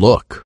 look.